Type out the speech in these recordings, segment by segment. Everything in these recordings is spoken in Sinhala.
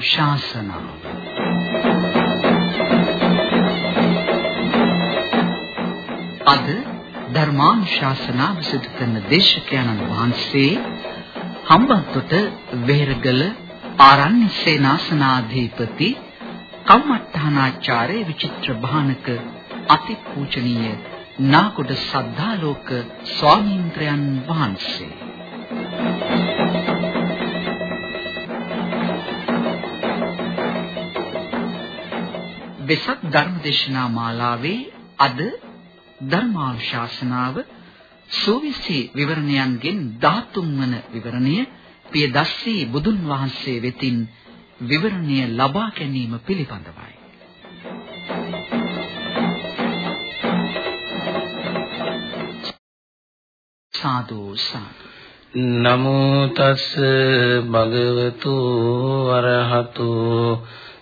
ධර්මානුශාසනාව අද ධර්මානුශාසනාව සිදු කරන දේශකයන්න් වහන්සේ හම්බන්තොට වෙහෙරගල ආරණ්‍ය සේනාසනාධිපති කම්මඨානාචාර්ය විචිත්‍ර භානක අතිපූජනීය නාගොඩ සද්ධාලෝක ස්වාමීන්ද්‍රයන් වහන්සේ. වෙසක් ධර්මදේශනා මාලාවේ අද ධර්මානුශාසනාව සෝවිසි විවරණයන්ගෙන් 13 වන විවරණය පියදස්සී බුදුන් වහන්සේ වෙතින් විවරණය ලබා ගැනීම පිළිබඳවයි. සාදු සාදු නමෝ තස් භගවතු වරහතු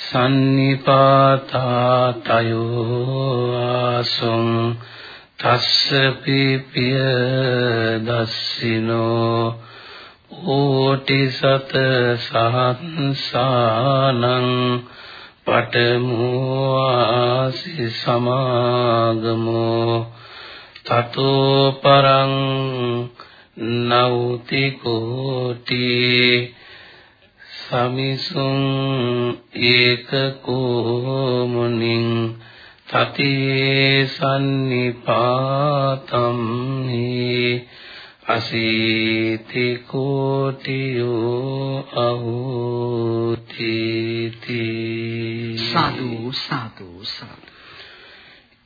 සන්නිපාතා තයෝ ආසුං තස්ස පිපිය දස්සිනෝ ඕටි සත සහස්සානං පඨමෝ ආසි සමාගමෝ තතෝ පරං නෞති කෝටි සමිසුං ඒකකෝ මුනිං තතේ සන්නිපාතම් හි අසීති කෝටියෝ අහෝති සාදු සාදු සාදු.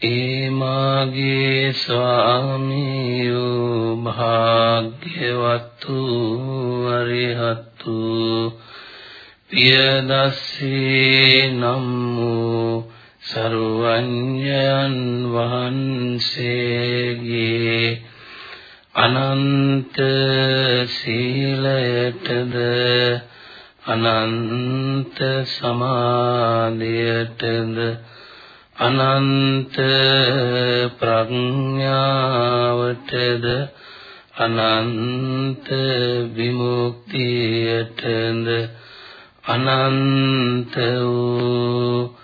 ඒමාගේ ස්වාමියෝ භාග්‍යවත්තු අරිහත්තු පියදස්සේ නම් වූ සරුවඤ්ඤයන් වහන්සේගේ අනන්ත සීලයටද අනන්ත සමාධියටද අනන්ත ප්‍රඥාවටද අනන්ත විමුක්තියටද අනන්ත වූ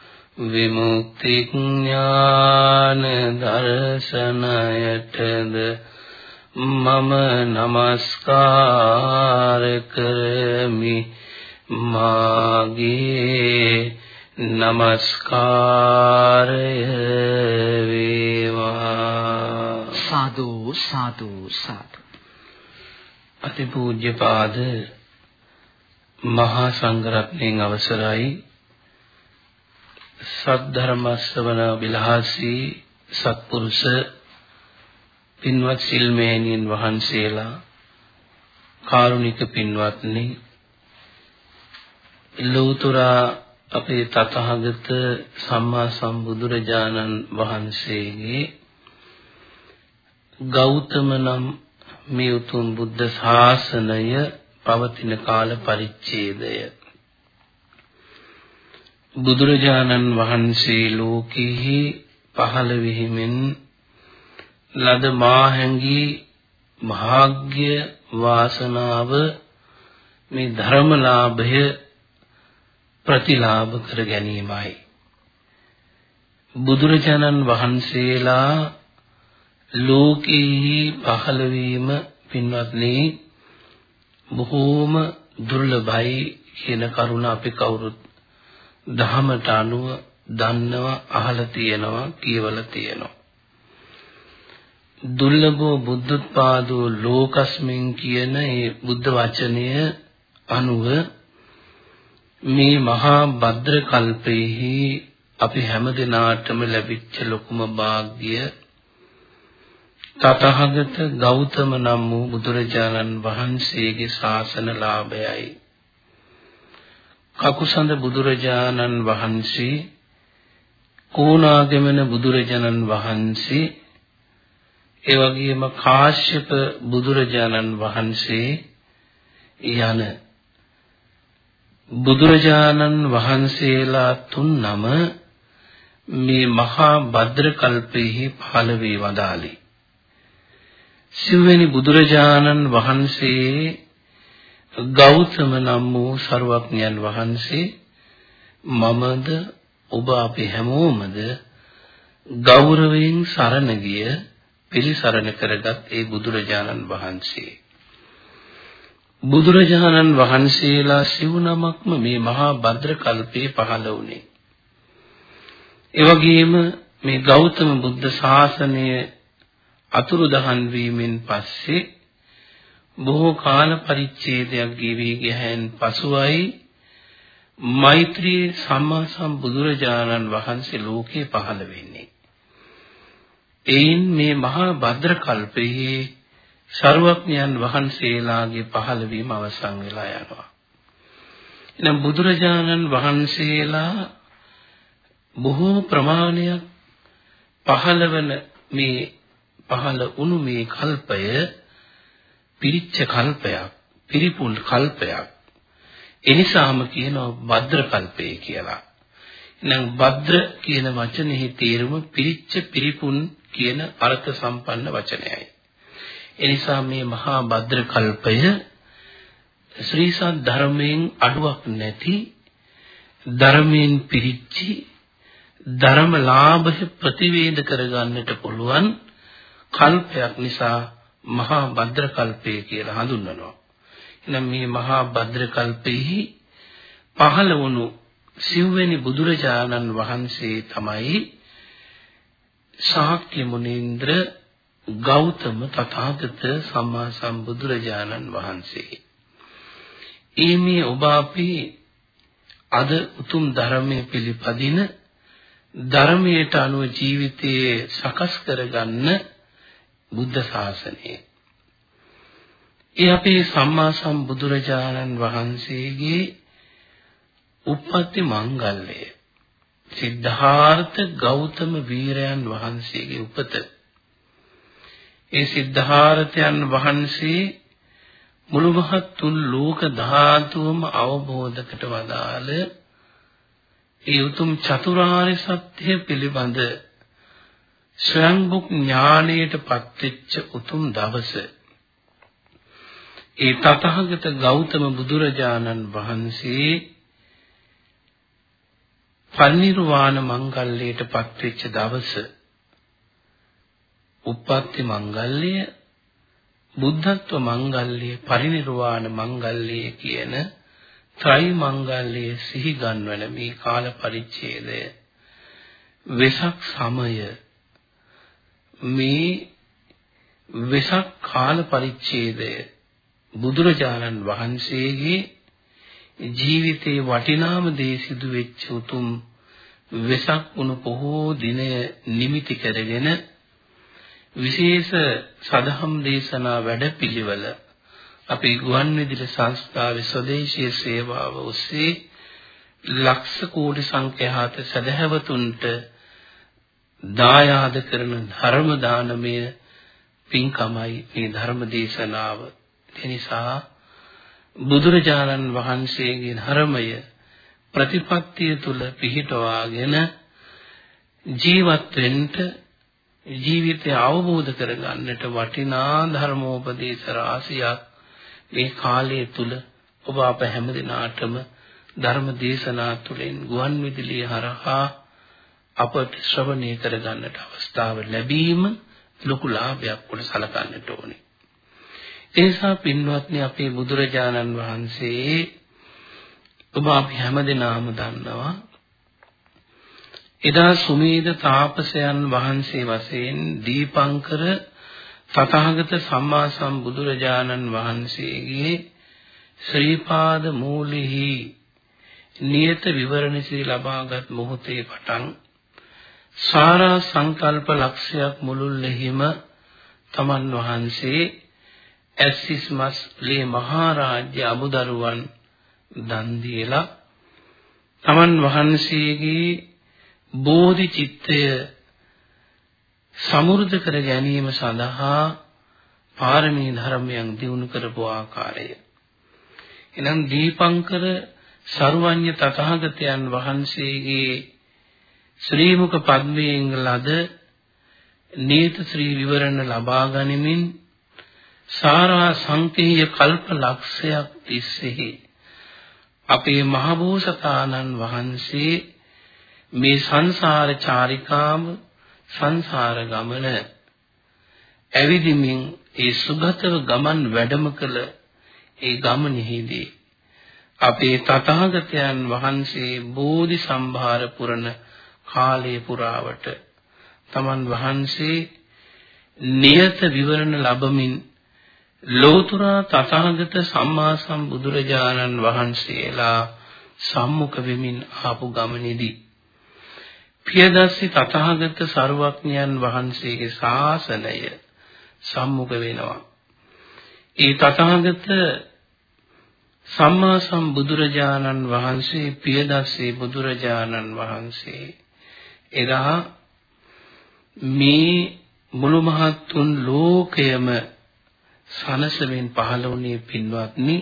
විමුක්ති ඥාන දර්ශනයටද මම নমස්කාර කරමි. මාගේ নমස්කාරය වේවා. සාදු සාදු සාදු. අතිපූජ්‍ය පාද මහා සංඝරත්නයන් අවසරයි. සද්ධර්ම ශ්‍රවණ විලාසී සත්පුරුෂ පින්වත් සිල්මේනියන් වහන්සේලා කාරුණික පින්වත්නි ලෝතුරා අපේ තථාගත සම්මා සම්බුදුරජාණන් වහන්සේගේ ගෞතම නම් මේ උතුම් බුද්ධ ශාසනය පවතින කාල පරිච්ඡේදය. බුදුරජාණන් වහන්සේ ලෝකෙහි පහළ වෙහිමෙන් ලද මාහැඟි භාග්‍ය වාසනාව මේ ධර්මලාභය ප්‍රතිලාභ කර ගැනීමයි. බුදුරජාණන් වහන්සේලා ලෝකෙහි පහළ වීම පින්වත්නි බොහෝම දුර්ලභයි කියන කරුණ අපි කවුරුත් දහමට අනුව දන්නවා අහලා තියෙනවා කියවලා තියෙනවා. දුර්ලභෝ බුද්ධෝත්පාදෝ ලෝකස්මින් කියන මේ බුද්ධ වචනය අනුව මේ මහා භද්‍ර කල්පයේහි අපි හැම දිනාටම ලැබිච්ච ලොකුම වාග්ය තතහගත ගෞතම නම් වූ බුදුරජාණන් වහන්සේගේ ශාසන ලාභයයි. කකුසඳ බුදුරජාණන් වහන්සේ කෝණාගමන බුදුරජාණන් වහන්සේ ඒ වගේම කාශ්‍යප බුදුරජාණන් වහන්සේ යන බුදුරජාණන් වහන්සේලා තුන් නම මේ මහා භද්‍ර කල්පයේ පහළ වේ වදාළේ. සිව්වෙනි බුදුරජාණන් වහන්සේ ගෞතම නම් වූ සර්වඥයන් වහන්සේ මමද ඔබ අපි හැමෝමද ගෞරවයෙන් සරණ ගිය පිළිසරණ කරගත් ඒ බුදුරජාණන් වහන්සේ බුදුරජාණන් වහන්සේලා සිව් නමක්ම මේ මහා භද්‍ර කල්පේ පහළ වුණේ. ඒ වගේම මේ ගෞතම බුද්ධ ශාසනය අතුරුදහන් වීමෙන් පස්සේ බොහෝ කාල පරිච්ඡේදයක් ගෙවි ගියහන් පසුවයි මෛත්‍රී සම්මා සම්බුදුරජාණන් වහන්සේ ලෝකේ පහළ වෙන්නේ. එයින් මේ මහා භද්‍ර කල්පයේ ਸਰවඥයන් වහන්සේලාගේ පහළවීම අවසන් වෙලා යනවා. එනම් බුදුරජාණන් වහන්සේලා බොහෝ ප්‍රමාණයක් පහළවන මේ පහළ වුණු මේ කල්පය පිරිච්ච කල්පයක්, පිරිපුන් කල්පයක්. එනිසාම කියනවා භද්‍ර කල්පය කියලා. එහෙනම් භද්‍ර කියන වචනේ තේරුම පිරිච්ච පිරිපුන් කියන අර්ථ සම්පන්න වචනයයි. එනිසා මේ මහා භද්‍ර කල්පය ශ්‍රී සත් ධර්මයෙන් අඩුවක් නැති ධර්මයෙන් පිරිච්චි ධර්ම ලාභය ප්‍රතිවේද කරගන්නට පුළුවන් කල්පයක් නිසා මහා භද්‍ර කල්පය කියලා හඳුන්වනවා. එහෙනම් මේ මහා භද්‍ර කල්පෙහි පහළ වුණු සිව්වෙනි බුදුරජාණන් වහන්සේ තමයි ශාක්‍ය මුනීන්ද්‍ර ගෞතම තථාගත සම්මා සම්බුදුරජාණන් වහන්සේ. ඊමේ ඔබ අපි අද උතුම් ධර්මයේ පිළිපදින ධර්මයට අනුව ජීවිතයේ සකස් කරගන්න බුද්ධ ශාසනය. ඒ අපේ සම්මා සම්බුදුරජාණන් වහන්සේගේ උප්පත්ති මංගල්‍යය. සිද්ධාර්ථ ගෞතම වීරයන් වහන්සේගේ උපත. ඒ සිද්ධාර්ථයන් වහන්සේ මුළු මහත් තුන් ලෝක ධාතුවම අවබෝධකට වදාළ ඒ උතුම් චතුරාර්ය සත්‍ය පිළිබඳ ස්වයංබුක් ඥාණයට පත්වෙච්ච උතුම් දවස. ඒ තථාගත ගෞතම බුදුරජාණන් වහන්සේ පරිනිර්වාණ මංගල්‍යයට පත්වෙච්ච දවස. උප්පත්ති මංගල්‍ය බුද්ධත්ව මංගල්‍ය පරිනිර්වාණ මංගල්‍ය කියන ත්‍රි මංගල්‍ය සිහි ගන්වන මේ කාල පරිච්ඡේදය. වෙසක් සමය මේ වෙසක් කාල පරිච්ඡේදය බුදුරජාණන් වහන්සේගේ ජීවිතේ වටිනාම දේ සිදු වෙච්ච උතුම් වෙසක් වුණු පොහෝ දිනය නිමිති කරගෙන විශේෂ සදහම් දේශනා වැඩපිළිවෙල අපේ ගුවන්විදුලි සංස්ථාවේ ස්වදේශීය සේවාව ඔස්සේ ලක්ෂ කෝටි සංඛ්‍යාත සදහැවතුන්ට දායාද කරන ධර්ම දානමය පින්කමයි මේ ධර්ම දේශනාව. එනිසා බුදුරජාණන් වහන්සේගේ ධර්මය ප්‍රතිපත්තිය තුල පිහිටවාගෙන ජීවත් වෙන්න ජීවිතය අවබෝධ කරගන්නට වටිනා ධර්මෝපදේශ රාශියක් මේ කාලය තුල ඔබ අප හැමදිනාටම ධර්ම දේශනා තුළින් ගුවන් විදුලිය හරහා අපට ශ්‍රවණය කරගන්නට අවස්ථාව ලැබීම ලොකු ලාභයක් කොට සලකන්නට ඕනේ. ඒ නිසා පින්වත්නි අපේ බුදුරජාණන් වහන්සේ ඔබ අපි හැමදෙනාම දන්නවා එදා සුමේද තාපසයන් වහන්සේ වශයෙන් දීපංකර තථාගත සම්මා සම්බුදුරජාණන් වහන්සේගේ ශ්‍රී පාද මූලෙහි නියත විවරණ ශ්‍රී ලබාගත් මොහොතේ පටන් සාරා සංකල්ප ලක්ෂයක් මුළුල්ලෙහිම තමන් වහන්සේ ඇස්සිස්මස් ලේ මහරජ්‍ය අමුදරුවන් දන් දීලා තමන් වහන්සේගේ බෝධි චිත්තය සමෘද්ධ කර ගැනීම සඳහා පාරමී ධර්මයන් දිනු කරපු ආකාරය. එනම් දීපංකර සරුවඤ්ඤ තථාගතයන් වහන්සේගේ ශ්‍රී මුක පද්මයෙන් ලද නීත ශ්‍රී විවරණ ලබා ගනිමින් සාරා සංකේය කල්ප ලක්ෂයක් තිස්සෙහි අපේ මහබෝසතාණන් වහන්සේ මේ සංසාර චාරිකාව සංසාර ගමන ඇවිදිමින් ඒ සුගතව ගමන් වැඩම කළ ඒ ගමනෙහිදී අපේ තථාගතයන් වහන්සේ බෝධි සම්භාර පුරන කාලය පුරාවට තමන් වහන්සේ නියත විවරණ ලැබමින් ලෝතර තථාගත සම්මා සම්බුදුරජාණන් වහන්සේලා සම්මුඛ වෙමින් ආපු ගමනේදී පියදස්සි තථාගත සරුවක්ඥයන් වහන්සේගේ ශාසනය සම්මුඛ වෙනවා. ඒ තථාගත සම්මා සම්බුදුරජාණන් වහන්සේ පියදස්සේ බුදුරජාණන් වහන්සේ එදා මේ මුළු මහත්තුන් ලෝකයම සනසමින් පහළ වුණේ පින්වත්නි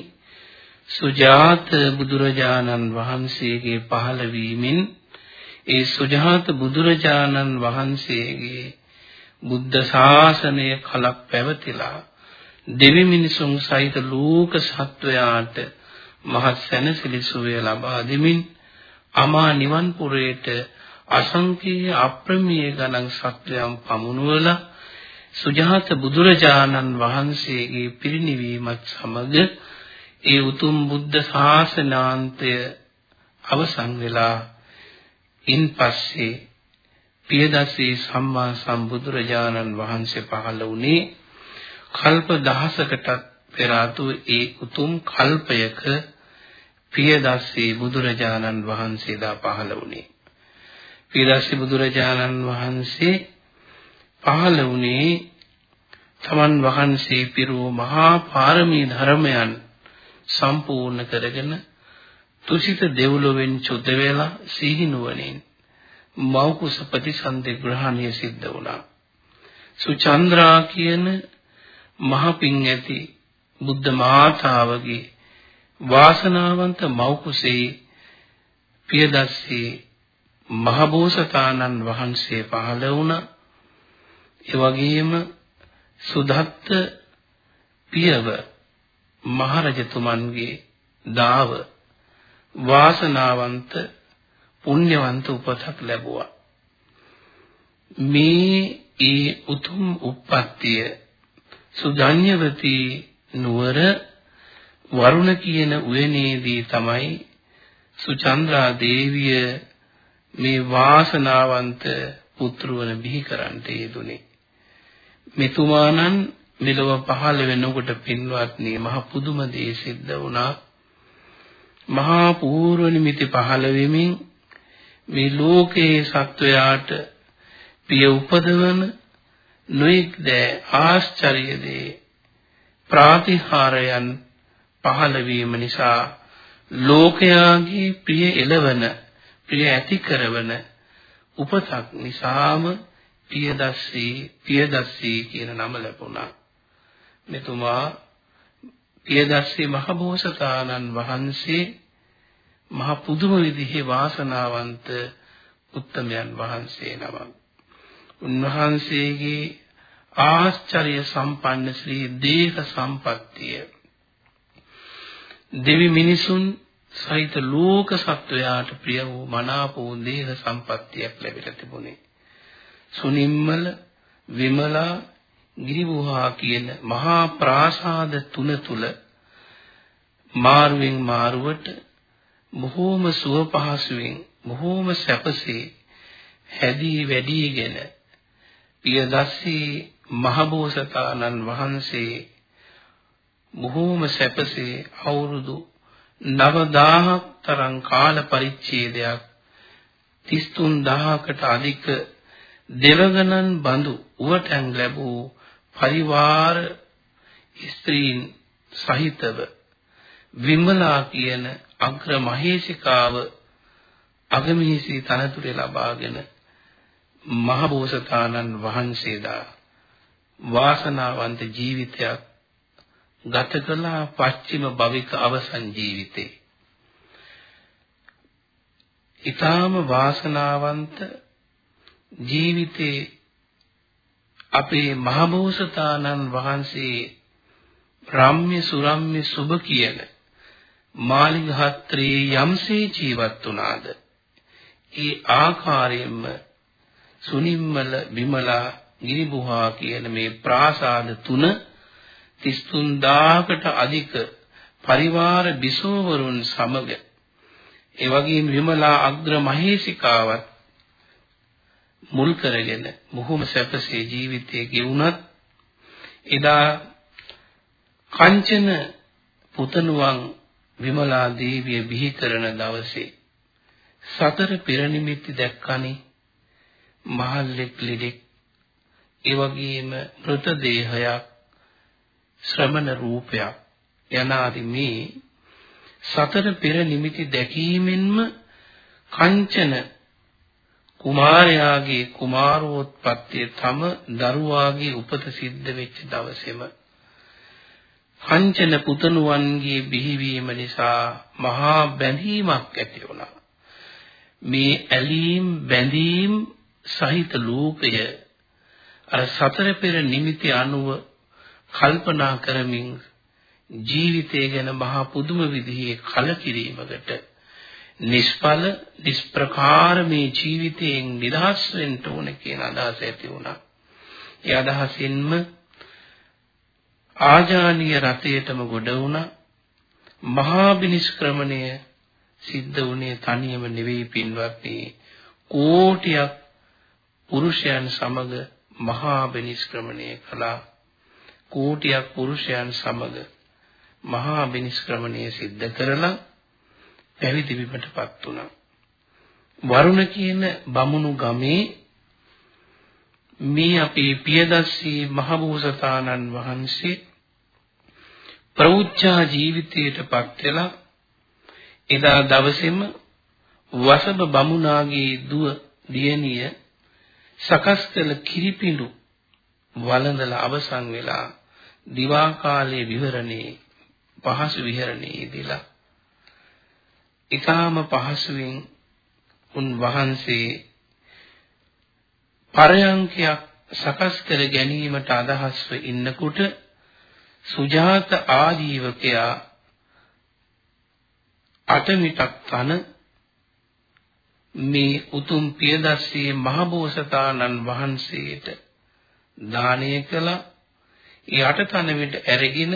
සුජාත බුදුරජාණන් වහන්සේගේ පහළ වීමෙන් ඒ සුජාත බුදුරජාණන් වහන්සේගේ බුද්ධ ශාසනය කලක් පැවතිලා දෙවි මිනිසුන් සහිත ලෝක සත්වයාට මහත් සැනසෙලි සුවය ලබා දෙමින් අමා නිවන් පුරයට අසංකේය අප්‍රමේය ගණන් සත්වයන් පමුණුවලා සුජාත බුදුරජාණන් වහන්සේගේ පිරිනිවීමත් සමග ඒ උතුම් බුද්ධ ශාසනාන්තය අවසන් වෙලා ඉන්පස්සේ පියදස්සේ සම්මා සම්බුදුරජාණන් වහන්සේ පහළ වුණේ කල්ප දහසකටත් පෙර ඒ උතුම් කල්පයක පියදස්සේ බුදුරජාණන් වහන්සේ දා පහළ වුණේ. පියදස්සේ බුදුරජාණන් වහන්සේ පහළ වුණේ තමන් වහන්සේ පිරූ මහා පාරමී ධර්මයන් සම්පූර්ණ කරගෙන තුසිත දෙව්ලොවෙන් චුත වෙලා සීහිනුවණින් මෞකුස ප්‍රතිසන්දි ග්‍රහණය සිද්ධ වුණා. සුචන්ද්‍රා කියන මහ පිං ඇති බුද්ධ මාතාවගේ වාසනාවන්ත මෞකුසේ පියදස්සේ මහබෝසතාණන් වහන්සේ පහළ වුණා. ඒ වගේම සුදත්ත පියව මහරජතුමන්ගේ දාව වාසනාවන්ත පුණ්‍යවන්ත උපතක් ලැබුවා. මේ ඒ උතුම් උප්පත්තිය සුජඤ්ඤවතී නුවර වරුණ කියන උයනේදී තමයි සුචන්ද්‍රා දේවිය මේ වාසනාවන්ත පුත්‍රවන බිහි කරන්නට යෙදුනේ. මෙතුමාණන් මෙලොව පහළ වෙනකොට පින්වත්නි මහ පුදුම දේ සිද්ධ වුණා. මහා පූර්ව නිමිති පහළ වෙමින් මේ ලෝකයේ සත්වයාට පිය උපදවන නොඑක් දෑ ආශ්චර්ය දේ ප්‍රාතිහාරයන් පහළ වීම නිසා ලෝකයාගේ ප්‍රිය එළවන ප්‍රිය ඇති කරවන උපතක් නිසාම පියදස්සී පියදස්සී කියන නම ලැබුණා මෙතුමා පියදස්සී මහබෝසතාණන් වහන්සේ මහ පුදුම විදිහේ වාසනාවන්ත උත්තමයන් වහන්සේ නමක්. උන්වහන්සේගේ ආශ්චර්ය සම්පන්න ශ්‍රී දේහ සම්පත්තිය දෙවි මිනිසුන් සහිත ලෝක සත්වයාට ප්‍රිය වූ මනාප වූ දේහ සම්පත්තියක් ලැබිලා තිබුණේ. සුනිම්මල විමලා ගිරිවුහා කියන මහා ප්‍රාසාද තුන තුල මාරුවෙන් මාරුවට බොහෝම සුව පහසුවෙන් බොහෝම සැපසේ හැදී වැඩිගෙන පියදස්සී මහබෝසතාණන් වහන්සේ බොහෝම සැපසේ අවුරුදු 9000ක් තරම් කාල පරිච්ඡේදයක්. 33000කට අධික දෙවගණන් බඳු උවටැන් ලැබූ පරිවාර ස්ත්‍රීන් සහිතව විමලා කියන අග්‍ර මහේසිකාව අගමහිසී තනතුරේ ලබාගෙන මහ බෝසතාණන් වහන්සේලා වාසනාවන්ත ජීවිතයක් ගත කළා පස්චිම භවික අවසන් ජීවිතේ. ඊටාම වාසනාවන්ත ජීවිතේ අපේ මහබෝසතාණන් වහන්සේ රම්ම්‍ය සුරම්ම්‍ය සුබ කියන මාලිගහත්‍රේ යම්සේ ජීවත් වුණාද ඒ ආකාරයෙන්ම සුනිම්මල විමලා ගිරිබුහා කියන මේ ප්‍රාසාද තුන 33000කට අධික පරිවාර බිසෝවරුන් සමග ඒ වගේම විමලා අග්‍ර මහේසිකාවත් මුල් කරගෙන බොහොම සැපසේ ජීවිතය ගෙවුනත් එදා කංචන පුතණුවන් විමලා දේවිය බිහි කරන දවසේ සතර පෙර නිමිති දැක්කනේ මහල්ලෙක් ලෙඩෙක් ඒ වගේම මృత දේහයක් ශ්‍රමණ රූපයක් යනාදී මේ සතර පෙර නිමිති දැකීමෙන්ම කංචන කුමාරයාගේ කුමාරෝත්පත්තිය තම දරුවාගේ උපත සිද්ධ වෙච්ච දවසේම කංචන පුතණුවන්ගේ බිහිවීම නිසා මහා බැඳීමක් ඇති වුණා. මේ ඇලීම් බැඳීම් සහිත ලෝකය අර සතර පෙර නිමිති අනුව කල්පනා කරමින් ජීවිතය ගැන මහා පුදුම විදිහේ කලකිරීමකට නිෂ්ඵල නිෂ්ප්‍රකාර මේ ජීවිතයෙන් නිදහස් වෙන්න ඕන කියන අදහස ඇති වුණා. ඒ අදහසින්ම ආජානීය රතේටම ගොඩ වුණා. මහා බිනිෂ්ක්‍රමණය සිද්ධ වුණේ තනියම නෙවෙයි පින්වත්නි. කෝටියක් පුරුෂයන් සමග මහා බිනිෂ්ක්‍රමණය කළා. කෝටියක් පුරුෂයන් සමග මහා බිනිෂ්ක්‍රමණය සිද්ධ කරලා පැවිදි වීමටපත් වුණා. වරුණ කියන බමුණු ගමේ මේ අපේ පියදස්සී මහබෝසතාණන් වහන්සේ ප්‍රෞච්ඡා ජීවිතයටපත් වෙලා එදා දවසේම වසබ බමුණාගේ දුව දියණිය සකස් කළ කිරිපිඬු වළඳලා අවසන් වෙලා දිවා කාලයේ විවරණේ පහසු විහරණයේදීලා ඊටාම පහසුවෙන් උන් වහන්සේ පරයන්කයක් සකස් කර ගැනීමට අදහස්ව ඉන්නකොට සුජාත ආජීවකයා අටමිටක් තන මේ උතුම් පියදස්සී මහබෝසතාණන් වහන්සේට දානය කළා. ඒ අටතන විට ඇරගෙන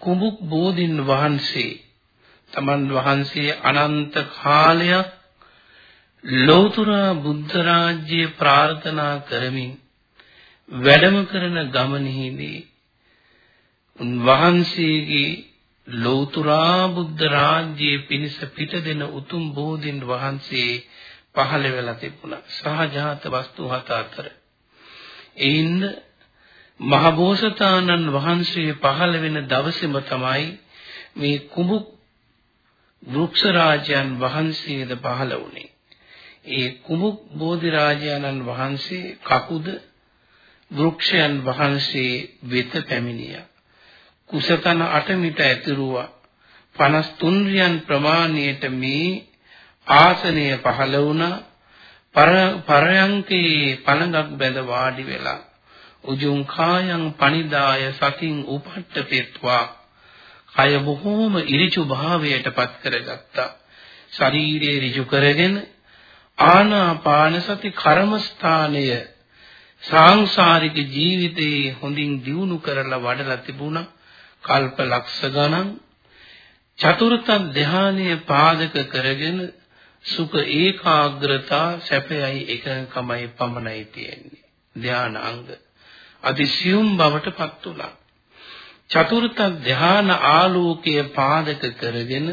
කුඹුක් බෝධින් වහන්සේ තමන් වහන්සේ අනන්ත කාලයක් ලෞතර බුද්ධ රාජ්‍ය ප්‍රාර්ථනා කරමින් වැඩම කරන ගමනෙහිදී උන්වහන්සේගේ ලෞතර බුද්ධ රාජ්‍යයේ පිණිස පිට දෙන උතුම් බෝධින් වහන්සේ පහළ වෙලා තිබුණා. සහජාත වස්තු හත අතර. එයින් මහබෝසතාණන් වහන්සේ පහළ වෙන දවසේම තමයි මේ කුඹුක් වෘක්ෂ රාජයන් වහන්සේද පහළ වුණේ. ඒ කුඹුක් බෝධි රාජයන්න් වහන්සේ කකුද වෘක්ෂයන් වහන්සේ වෙත පැමිණියා. කුසතන 8 මිට ඇතිරුවා 53 රියන් ප්‍රමාණයට මේ ආසනය පහළ වුණා. පරයන්කේ පළඟක් බැඳ වාඩි වෙලා උජුං කායං පනිදාය සතින් උපට්ඨපෙත්වා. කය බොහෝම ඉරිචු භාවයට පත් කරගත්තා. ශරීරයේ ඍජු කරගෙන ආනාපාන සති කර්මස්ථානය සාංශාරික ජීවිතයේ හොඳින් දියුණු කරලා වඩලා තිබුණා. කල්ප ලක්ෂ ගණන්. චතුර්ථ ධානයේ පාදක කරගෙන සුඛ ඒකාග්‍රතා සැපයයි එකඟකමයි පමණයි තියෙන්නේ. ධානාංග. අතිසියුම් බවටපත් උනා චතුර්ථ ධාන ආලෝකය පාදක කරගෙන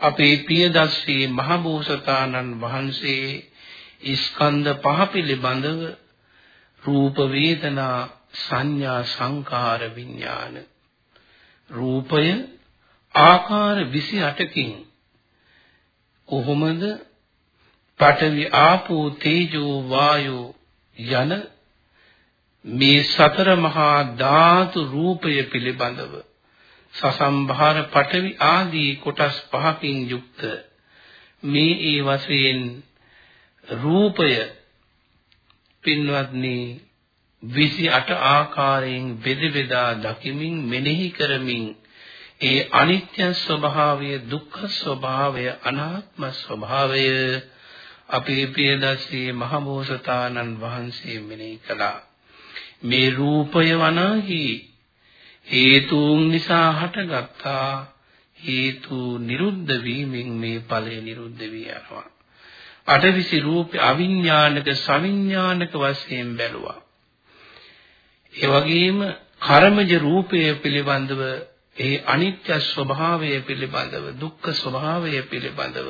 අපේ පියදස්සී මහබෝසතාණන් වහන්සේ ස්කන්ධ පහ පිළිබඳව රූප වේදනා සංඥා සංකාර විඥාන රූපය ආකාර 28කින් කොහොමද පඨවි ආපෝ තේජෝ වායෝ යන මේ සතර මහා ධාතු රූපය පිළිබඳව සසම්භාර පඨවි ආදී කොටස් පහකින් යුක්ත මේ ඒ වශයෙන් රූපය පින්වත්නි 28 ආකාරයෙන් බෙද බෙදා දකිමින් මෙනෙහි කරමින් ඒ අනිත්‍ය ස්වභාවය දුක්ඛ ස්වභාවය අනාත්ම ස්වභාවය අපේ පියදස්සී මහබෝසතාණන් වහන්සේ මෙනෙහි කළා. මේ රූපය වනාහි. හේතුන් නිසා හටගත්තා. හේතු නිරුද්ධ වීමෙන් මේ ඵලය නිරුද්ධ වී යනවා. අටවිසි රූප අවිඥානික සවිඥානික වශයෙන් බැලුවා. ඒ වගේම කර්මජ රූපය පිළිබඳව ඒ අනිත්‍ය ස්වභාවය පිළිබඳව දුක්ඛ ස්වභාවය පිළිබඳව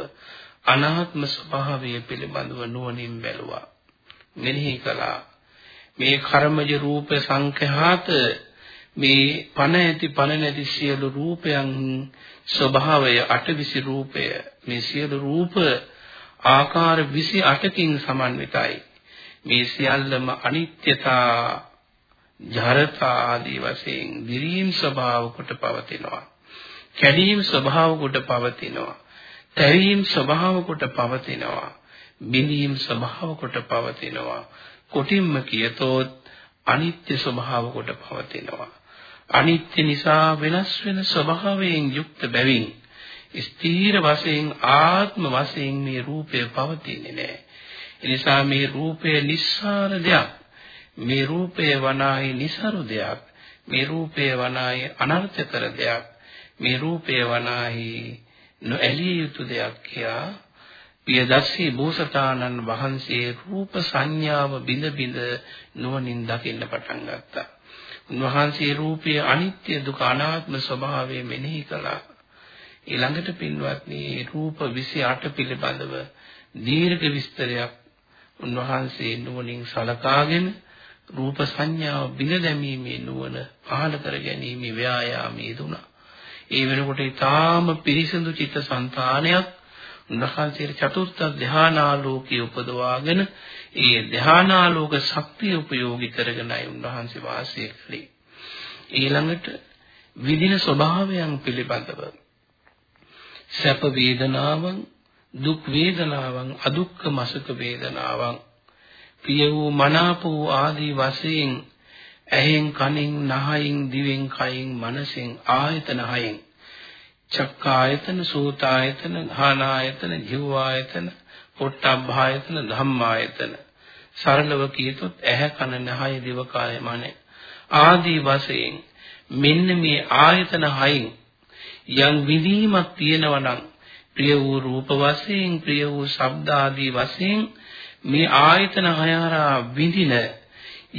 අනාත්ම ස්වභාවය පිළිබඳව නුවණින් බැලුවා. මෙනෙහි කළා. මේ කර්මජ රූප සංඛ්‍යාත මේ පණ ඇති පණ නැති සියලු රූපයන් ස්වභාවය අටවිසි රූපය මේ සියලු රූප ආකාර 28කින් සමන්විතයි මේ සියල්ලම අනිත්‍යතා ජරතා ආදී වශයෙන් දිරීම් ස්වභාව කොට පවතිනවා. කැඩීම් ස්වභාව කොට පවතිනවා. තැවීම් ස්වභාව කොට පවතිනවා. බිඳීම් ස්වභාව කොට පවතිනවා. කොටින්ම කියතොත් අනිත්‍ය ස්වභාව කොට පවතිනවා. අනිත්‍ය නිසා වෙනස් වෙන ස්වභාවයෙන් යුක්ත බැවින් ස්ථීර වශයෙන් ආත්ම වශයෙන් මේ රූපය පවතින්නේ නැහැ. ඒ නිසා මේ රූපය නිස්සාර දෙයක්. මේ රූපය වනාහි નિසරු දෙයක් මේ රූපය වනාහි අනර්ථකර දෙයක් මේ රූපය වනාහි නොඇලිය යුතු දෙයක් කියා පියදස්සී බෝසතාණන් වහන්සේ රූප සංඥාව බිඳ බිඳ නුවණින් දකින්න පටන් ගත්තා. උන්වහන්සේ රූපයේ අනිත්‍ය දුක අනාත්ම ස්වභාවය මෙනෙහි කළා. ඊළඟට පින්වත්නි රූප 28 පිළිබඳව දීර්ඝ විස්තරයක් උන්වහන්සේ නුවණින් සලකාගෙන රූප සංඥාව බිඳ දැමීමේ නුවණ පහළ කර ගැනීම ව්‍යායාමයේ දුනා. ඒ වෙනකොට ඊටාම පිරිසිදු චිත්ත සංතානයක් උන්වහන්සේට චතුර්ථ ධානාලෝකයේ උපදවාගෙන ඒ ධානාලෝක ශක්තිය උපයෝගී කරගෙනයි උන්වහන්සේ වාසය කළේ. ඊළඟට විදින ස්වභාවයන් පිළිබඳව සැප වේදනාවන් දුක් වේදනාවන් අදුක්ඛ මසක වේදනාවන් ප්‍රිය වූ මනාප වූ ආදී වශයෙන් ඇහෙන් කනෙන් නහයින් දිවෙන් කයින් මනසෙන් ආයතන හයෙන් චක්කායතන සෝතායතන ධානායතන ජීවායතන පොට්ටබ්බායතන ධම්මායතන. සරලව කියතොත් ඇහැ කන නහය දිව කාය මන. ආදී වශයෙන් මෙන්න මේ ආයතන හයින් යම් විදීමක් තියෙනවා නම් ප්‍රිය වූ රූප වශයෙන් ප්‍රිය වූ ශබ්ද ආදී වශයෙන් මේ ආයතන හය හරහා විඳින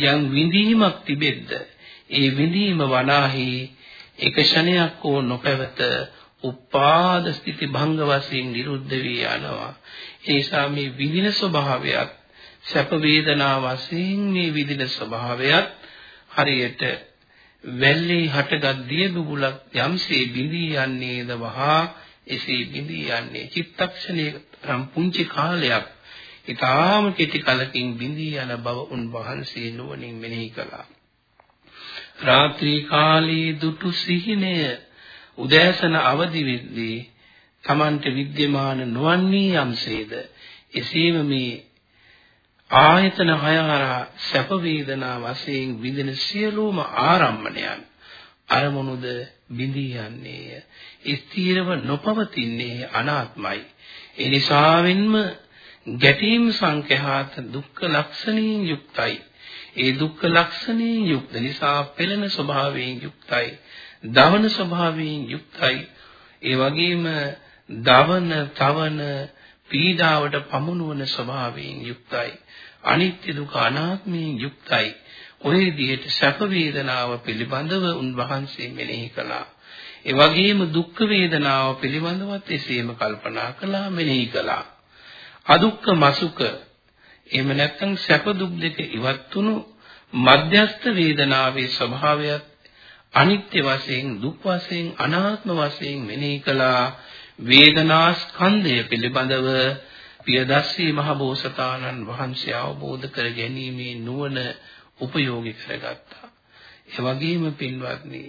යම් විඳීමක් තිබෙද්ද ඒ විඳීම වනාහි එක ක්ෂණයක් හෝ නොපැවත උපාද ස්ථಿತಿ භංග වශයෙන් නිරුද්ධ වී යනවා ඒ නිසා මේ විඳින ස්වභාවයත් සැප වේදනා වශයෙන් මේ විඳින ස්වභාවයත් හරියට වැල්ලේ හටගත් දිය බුබුලක් යම්සේ බිඳී යන්නේද වහා එසේ බිඳී යන්නේ චිත්තක්ෂණයක පුංචි කාලයක් ඊටාම කෙටි කලකින් බිඳී යන බව උන්වහන්සේ නුවණින් මෙනෙහි කළා. රාත්‍රී කාලයේ දුටු සිහිනය උදෑසන අවදි වෙද්දී Tamante විද්‍යමාන නොවන්නේ යම්සේද එසේම මේ ආයතන හය හරහා සැප වේදනා වශයෙන් විඳින සියලුම ආරම්මණයන් අරමුණුද බිඳී යන්නේය ස්ථීරව නොපවතින්නේ අනාත්මයි ඒ නිසාවෙන්ම ගැටීම් සංඛ්‍යාත දුක්ඛ ලක්ෂණයෙන් යුක්තයි. ඒ දුක්ඛ ලක්ෂණයෙන් යුක්ත නිසා පෙළෙන ස්වභාවයෙන් යුක්තයි. දවන ස්වභාවයෙන් යුක්තයි. ඒ වගේම දවන, තවන, පීඩාවට පමුණුවන ස්වභාවයෙන් යුක්තයි. අනිත්‍ය දුක අනාත්මයෙන් යුක්තයි. ඔය විදිහට සැප වේදනාව පිළිබඳව උන්වහන්සේ මෙනෙහි කළා. ඒ වගේම දුක් වේදනාව පිළිබඳවත් එසේම කල්පනා කළා මෙනෙහි කළා. අදුක්ක මසුක එහෙම නැත්නම් සැප දුක් දෙක ඉවත් වුණු මධ්‍යස්ත වේදනාවේ ස්වභාවයත් අනිත්‍ය වශයෙන් දුක් වශයෙන් අනාත්ම වශයෙන් මෙනෙහි කළා වේදනා ස්කන්ධය පිළිබඳව පියදස්සී මහ බෝසතාණන් වහන්සේ අවබෝධ කර ගැනීමේ නුවණ උපයෝගී කරගත්තා. ඒ වගේම පින්වත්නි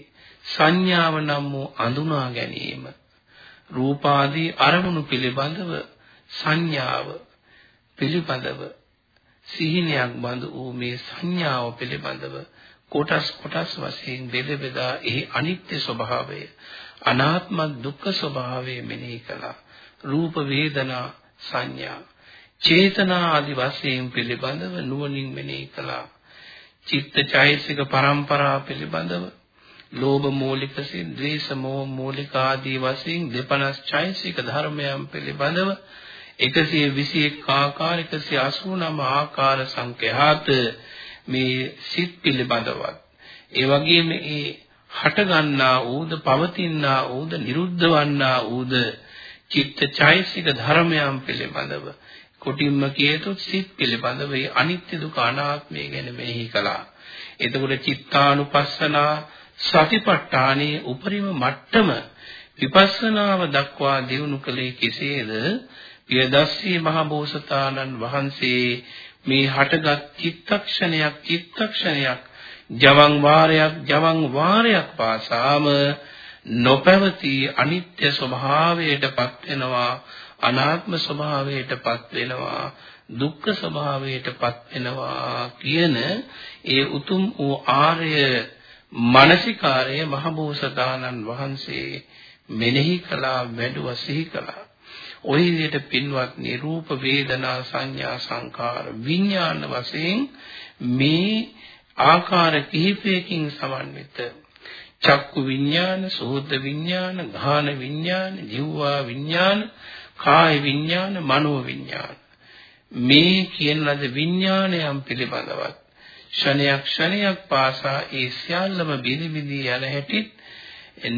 සංඥාව නම් වූ අඳුනා ගැනීම රූපාදී අරමුණු පිළිබඳව සංඥාව පිළිබඳව සිහිනයක් බඳු වූ මේ සංඥාව පිළිබඳව කොටස් කොටස් වශයෙන් බෙද බෙදා එහි අනිත්‍ය ස්වභාවය අනාත්ම දුක්ඛ ස්වභාවය මෙනෙහි කළා. රූප වේදනා සංඥා චේතනා ආදි වශයෙන් පිළිබඳව නුවණින් මෙනෙහි කළා. චිත්ත චෛතසික පරම්පරා පිළිබඳව ලෝභ මූලික සින් ද්වේෂ මෝහ මූලික ආදී වශයෙන් දෙපනස් චෛතසික ධර්මයන් පිළිබඳව 121 ආකාර 189 ආකාර සංඛ්‍යාත මේ සිත් පිළිබඳවත් ඒ වගේම ඒ හට ගන්නා ඌද පවතිනා ඌද නිරුද්ධ වන්නා ඌද චිත්ත චෛතසික ධර්මයන් පිළිබඳව කොටින්ම කියතොත් සිත් පිළිබඳව ඒ අනිත්‍ය දුක අනාත්මය ගැන මෙහි කළා. එතකොට චිත්තානුපස්සනා සතිපට්ඨානයේ උපරිම මට්ටම විපස්සනාව දක්වා දියුණු කළේ කෙසේද? පියදස්සී මහ බෝසතාණන් වහන්සේ මේ හටගත් චිත්තක්ෂණයක් චිත්තක්ෂණයක්. ජවන් වාරයක් ජවන් වාරයක් පාසාම නොපැවති අනිත්‍ය ස්වභාවයටපත් වෙනවා අනාත්ම ස්වභාවයටපත් වෙනවා දුක්ඛ ස්වභාවයටපත් වෙනවා කියන ඒ උතුම් වූ ආර්ය මානසිකාරය මහබෝසතාණන් වහන්සේ මෙනෙහි කළා වැඩුව සිහි කළා. ওই විදිහට පින්වත්නි රූප වේදනා සංඥා සංකාර විඥාන වශයෙන් මේ ආකාර කිහිපයකින් සමන්විත චක්කු විඥාන, සෝත විඥාන, ගාන විඥාන, ජීවා විඥාන, කාය විඥාන, මනෝ විඥාන. මේ කියන ලද විඥානයන් පිළිබඳවත් ක්ෂණයක් ක්ෂණයක් පාසා ඒ සියල්ලම බිලි බිලි යන හැටිත්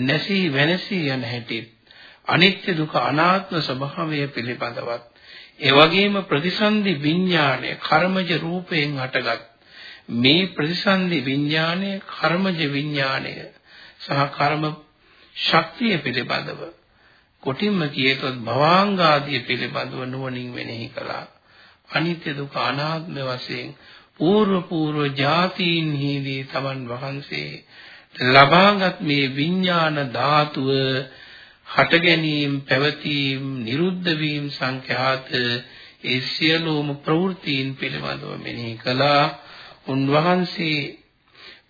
නැසී වෙනසී යන හැටිත් අනිත්‍ය දුක අනාත්ම ස්වභාවය පිළිබඳවත්. ඒ වගේම ප්‍රතිසන්දි විඥාණය කර්මජ රූපයෙන් හටගත් මේ ප්‍රතිසන්දි විඥාණය කර්මජ විඥාණය සහ කර්ම ශක්තිය පිළිබඳව කොටින්ම කියතොත් භවාංගාදී පිළිබඳව නුවණින් මෙනෙහි කළා. අනිත්‍ය දුක අනාත්ම වශයෙන් పూర్ව పూర్ව જાතින්හිදී තමන් වහන්සේ ලබාගත් මේ විඥාන ධාතුව හට ගැනීම පැවතීම නිරුද්ධ වීම සංඛ්‍යාත ඒ සියලුම ප්‍රවෘත්තීන් පිළිබඳව මෙනෙහි කළා. උන්වහන්සේ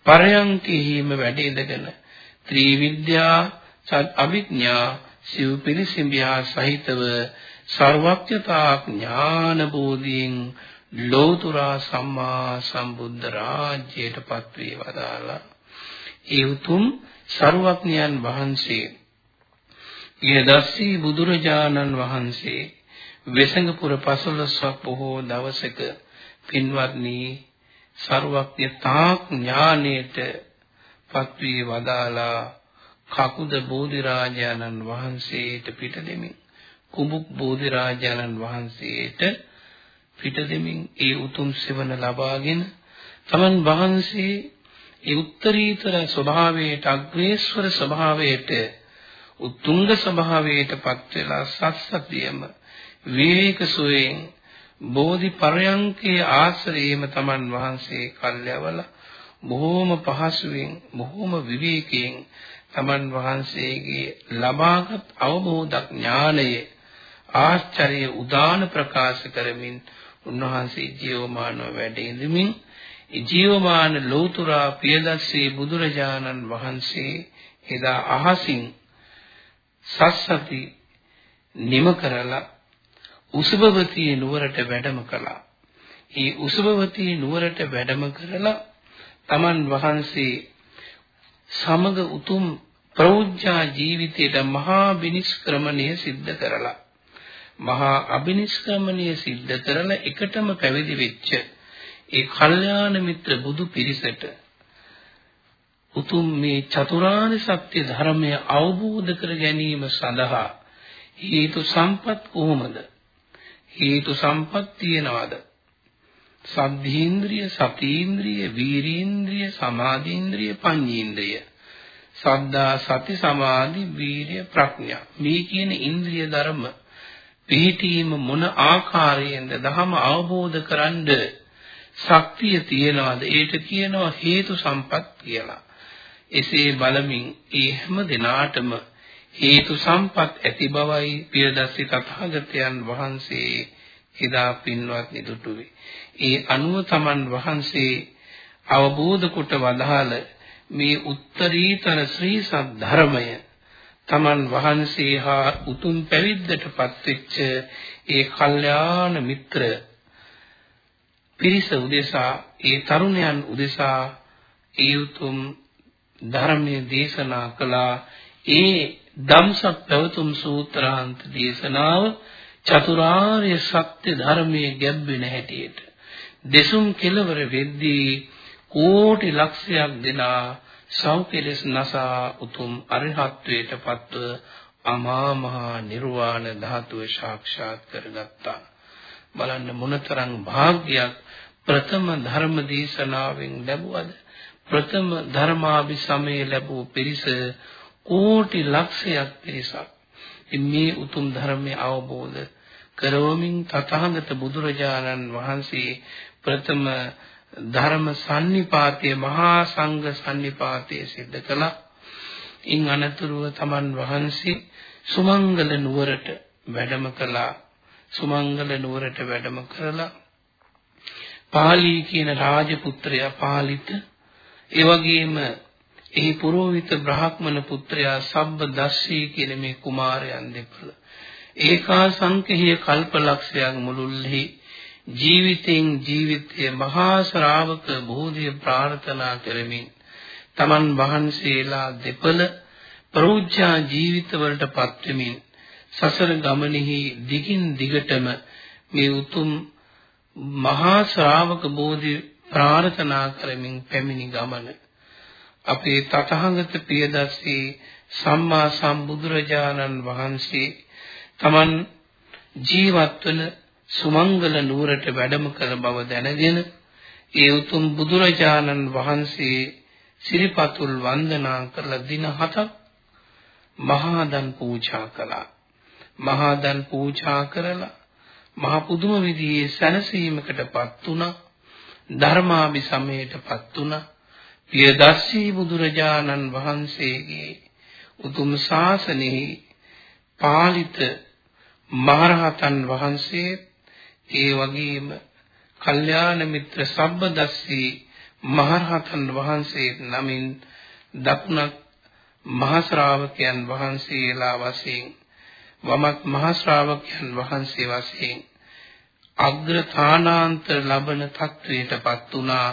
පරයන්කෙහිම වැඩ ඉඳගෙන ත්‍රිවිද්‍යා සත් අවිඥා සිව් පිරිසිඹියා සහිතව සර්වඥතා ඥාන බෝධියෙන් ලෝතුරා සම්මා සම්බුද්ධ රාජ්‍යයට පත්වී වදාලා ඒ උතුම් සර්වඥයන් වහන්සේ ඊදස්සී බුදුරජාණන් වහන්සේ වෙසඟපුර පසළොස්වක් බොහෝ දවසක පින්වත්නි ਸਰවඥතා ඥානයට පත්වී වදාලා කකුද බෝධිරාජානන් වහන්සේට පිට දෙමින් කුඹුක් බෝධිරාජානන් වහන්සේට පිට දෙමින් ඒ උතුම් සෙවණ ලබාගෙන තමන් වහන්සේ ඒ උත්තරීතර ස්වභාවයට අග්‍රේශ්වර ස්වභාවයට උත්තුංග ස්වභාවයට පත් වෙලා සස්සතියම විවේක සුවයෙන් බෝධි පරයන්කේ ආශ්‍රයේම තමන් වහන්සේ කල්යවල බොහෝම පහසුවෙන් බොහෝම විවේකයෙන් තමන් වහන්සේගේ ලබාගත් අවබෝධ ඥානය ආශ්චර්ය උදාන ප්‍රකාශ කරමින් උන්වහන්සේ ජීවමානව වැඩ ඉඳමින් ජීවමාන ලෝතුරා පියදස්සී බුදුරජාණන් වහන්සේ එදා අහසින් සස්සති නිම කරලා උසභවතී නුවරට වැඩම කළා. ඒ උසභවතී නුවරට වැඩම කරලා තමන් වහන්සේ සමග උතුම් ප්‍රෞජ්ජා ජීවිතයට මහා බිනිෂ්ක්‍රමණය සිද්ධ කරලා මහා අබිනිෂ්ක්‍රමණය සිද්ධ කරලා එකටම පැවිදි වෙච්ච ඒ කල්යාණ මිත්‍ර බුදු පිරිසට උතුම් මේ චතුරාර්ය සත්‍ය ධර්මය අවබෝධ කර ගැනීම සඳහා හේතු සම්පත් කොහොමද? හේතු සම්පත් තියනවාද? සද්ධීන්ද්‍රිය, සතීන්ද්‍රිය, වීරීන්ද්‍රිය, සමාධීන්ද්‍රිය, පඤ්ඤීන්ද්‍රිය. සද්ධා, සති, සමාධි, වීරිය, ප්‍රඥා. මේ කියන ඉන්ද්‍රිය ධර්ම පිහිටීම මොන ආකාරයෙන්ද දහම අවබෝධ කරන්ඩ ශක්තිය තියනවාද ඒට කියනවා හේතු සම්පත් කියලා. එසේ බලමින් ඒ හැම දිනාටම හේතු සම්පත් ඇති බවයි පියදස්සි තථාගතයන් වහන්සේ එදා පින්වත් නිදුටුවේ. ඒ අනුව තමන් වහන්සේ අවබෝධ කොට වදාළ මේ උත්තරීතර ශ්‍රී සද්ධර්මය තමන් වහන්සේ හා උතුම් පැවිද්දටපත් වෙච්ච ඒ කල්යාණ මිත්‍ර පිරිස උදෙසා ඒ තරුණයන් උදෙසා ඒ උතුම් ධර්මයේ දේශනා කළා. ඒ ධම්සක් පැවතුම් සූත්‍රාන්ත දේශනාව චතුරාර්ය සත්‍ය ධර්මයේ ගැඹෙන හැටියට. දෙසුම් කෙලවර වෙද්දී කෝටි ලක්ෂයක් දෙනා සෞඛ්‍යලස් නසා උතුම් අරිහත්වයට පත්ව අමා මහ නිර්වාණ ධාතුව සාක්ෂාත් කරගත්තා. බලන්න මොනතරම් භාග්යක් ප්‍රථම ධර්ම දේශනාවෙන් ලැබුවද? ප්‍රථම ධර්මාභිසමය ලැබූ පිරිස කෝටි ලක්ෂයක් පිරිසක් මේ උතුම් ධර්මය අවබෝධ කරවමින් තථාගත බුදුරජාණන් වහන්සේ ප්‍රථම ධර්ම sannipātiය මහා සංඝ sannipātiය සිද්ධ කළා. ඉන් අනතුරුව තමන් වහන්සේ සුමංගල නුවරට වැඩම කළා. සුමංගල නුවරට වැඩම කරලා පාලි කියන රාජපුත්‍රයා පාලිත ඒ වගේම එහි පුරෝහිත බ්‍රාහ්මණ පුත්‍රයා සබ්බදස්සී කියන මේ කුමාරයන් දෙපළ. ඒකා සංකේය කල්පලක්ෂයක් මුළුල්හි ජීවිතෙන් ජීවිතයේ මහා ශ්‍රාවක බෝධිය ප්‍රාර්ථනා කරමින් තමන් වහන්සේලා දෙපළ ප්‍රෞජ්‍යා ජීවිතවලට පත්වෙමින් සසර ගමනෙහි දිගින් දිගටම මේ උතුම් මහා ශ්‍රාවක බෝධි ප්‍රාර්ථනා කරමින් පැමිණි ගමන අපේ තථාගත පියදස්සී සම්මා සම්බුදුරජාණන් වහන්සේ තමන් ජීවත් වන සුමංගල නුවරට වැඩම කළ බව දැනගෙන ඒ උතුම් බුදුරජාණන් වහන්සේ සිරිපතුල් වන්දනා කරලා දින හතක් මහා දන් පූජා කළා. මහා දන් පූජා කරලා මහ පුදුම විදිහේ සැනසීමකටපත් වුණා. ධර්මාභිසමයටපත් වුණා. පියදස්සී බුදුරජාණන් වහන්සේගේ උතුම් ශාසනයෙහි පාලිත මහරහතන් වහන්සේ ඒ වගේම කල්යාණ මිත්‍ර සබ්බදස්සී මහරහතන් වහන්සේ නමින් දකුණක් මහ ශ්‍රාවකයන් වහන්සේලා වශයෙන් වමක් මහ ශ්‍රාවකයන් වහන්සේ වශයෙන් අග්‍ර ථානාන්තර ලබන තත්වයටපත් වුණා.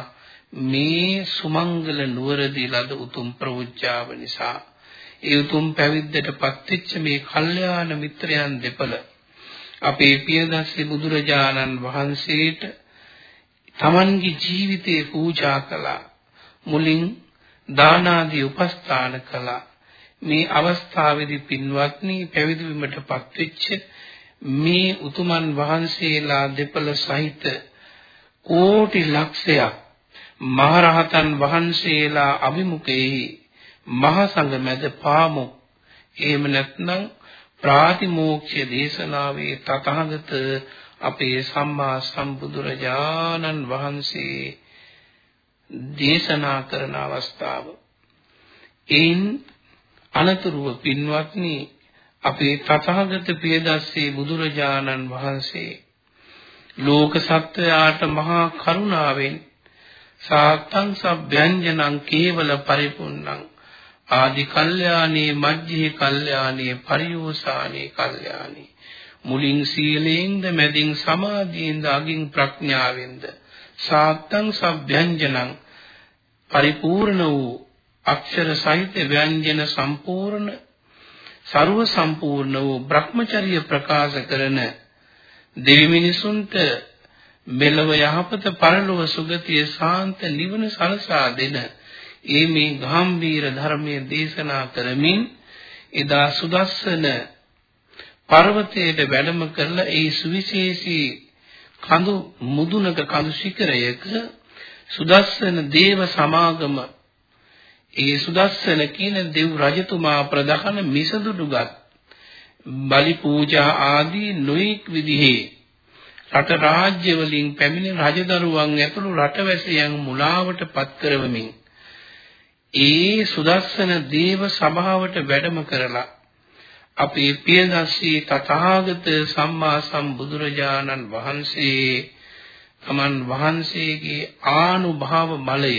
මේ සුමංගල නුවරදී ලද උතුම් ප්‍රවෘජ්ජාව නිසා. ඒ උතුම් පැවිද්දටපත් වෙච්ච මේ කල්යාණ මිත්‍රයන් දෙපළ අපේ පියදස්සී බුදුරජාණන් වහන්සේට තමන්ගේ ජීවිතේ පූජා කළා. මුලින් දාන ආදී උපස්ථාන කළා. මේ අවස්ථාවේදී පින්වත්නි පැවිදි වීමටපත් වෙච්ච මේ උතුමන් වහන්සේලා දෙපළ සහිත කෝටි ලක්ෂයක් මහරහතන් වහන්සේලා අභිමුඛයේ මහ සංඝ මැද පාමු එහෙම නැත්නම් ප්‍රාතිමෝක්ෂ දේශනාවේ තථාගත අපේ සම්මා සම්බුදුරජාණන් වහන්සේ දේශනා කරන අවස්ථාව. එයින් අනතුරුව පින්වත්නි අපේ තථාගත පියදස්සේ බුදුරජාණන් වහන්සේ ලෝක සත්වයාට මහා කරුණාවෙන් සාත්තං සබ්බ්‍යංජනං කේවල පරිපුන්නං ආදි කල්යාණී මජ්ජේ කල්යාණී පරියෝසානී කල්යාණී. මුලින් සීලයෙන්ද මැදින් සමාධියෙන්ද අගින් ප්‍රඥාවෙන්ද සාත්තං සබ්භ්‍යංජනං පරිපූර්ණ වූ අක්ෂර සහිත ව්‍යංජන සම්පූර්ණ ਸਰව සම්පූර්ණ වූ Brahmacharya ප්‍රකාශ කරන දෙවි මිනිසුන්ට මෙලව යහපත පරලොව සුගතිය සාන්ත නිවන සලසා දෙන ඒ මේ ගාම්භීර ධර්මයේ දේශනා කරමින් එදා සුදස්සන පර්වතයට වැඩම කරලා ඒ සුවිශේෂී කඳු මුදුනක කඳු ශිඛරයක සුදස්සන දේව සමාගම ඒ සුදස්සන කියන දෙව් රජතුමා ප්‍රධාන මිසදුඩුගත් බලි පූජා ආදී නොඑක් විදිහේ රට රාජ්‍ය වලින් පැමිණෙන රජදරුවන් ඇතුළු රටවැසියන් මුලාවට පත් කරවමින් ඒ සුදස්සන දේව සභාවට වැඩම කරලා අපේ පියදස්සී තථාගත සම්මා සම්බුදුරජාණන් වහන්සේ තමන් වහන්සේගේ ආනුභාව බලය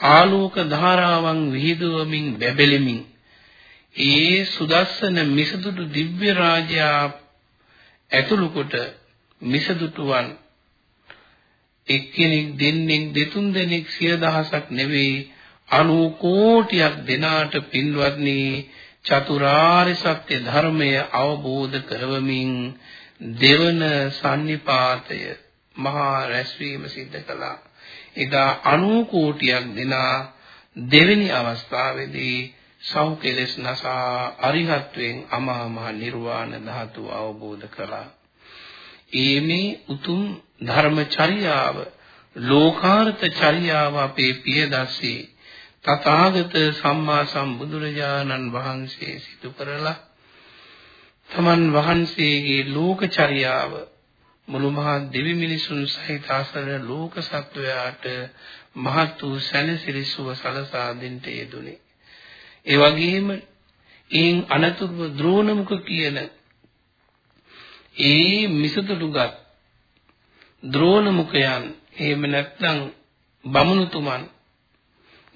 ආලෝක ධාරාවන් විහිදුවමින් බැබලෙමින් ඒ සුදස්සන මිසදුටු දිව්‍ය රාජයා ඇතුළු කොට මිසදුටුවන් එක්කෙනෙක් දෙන්නෙක් දෙතුන් දෙනෙක් සිය දහසක් නෙවෙයි 90 කෝටියක් දෙනාට පින්වත්නි චතුරාර්ය සත්‍ය ධර්මය අවබෝධ කරවමින් දෙවන sannipātය මහා රැස්වීම සිද්ධ කළා. එදා 90 කෝටියක් දෙනා දෙවෙනි අවස්ථාවේදී සව් කෙලෙස් නසා අරිහත්වෙන් අමා මහ නිර්වාණ ධාතුව අවබෝධ කළා. ඊමේ උතුම් ධර්මචර්යාව ලෝකාර්ථ චර්යාව අපේ පියදස්සී තථාගත සම්මා සම්බුදුරජාණන් වහන්සේ සිදු කරලා තමන් වහන්සේගේ ලෝකචර්යාව මුළු මහත් දෙවි මිනිසුන් සහිත අසර ලෝක සත්වයාට මහත් වූ සැනසිරි සුව සලසා දෙන්නට යෙදුනේ. ඒ වගේම එයින් අනතුරුව ද්‍රෝණමුඛ කියන ඒ මිසතුඩුගත් ද්‍රෝණමුඛයන් එහෙම නැත්නම් බමුණුතුමන්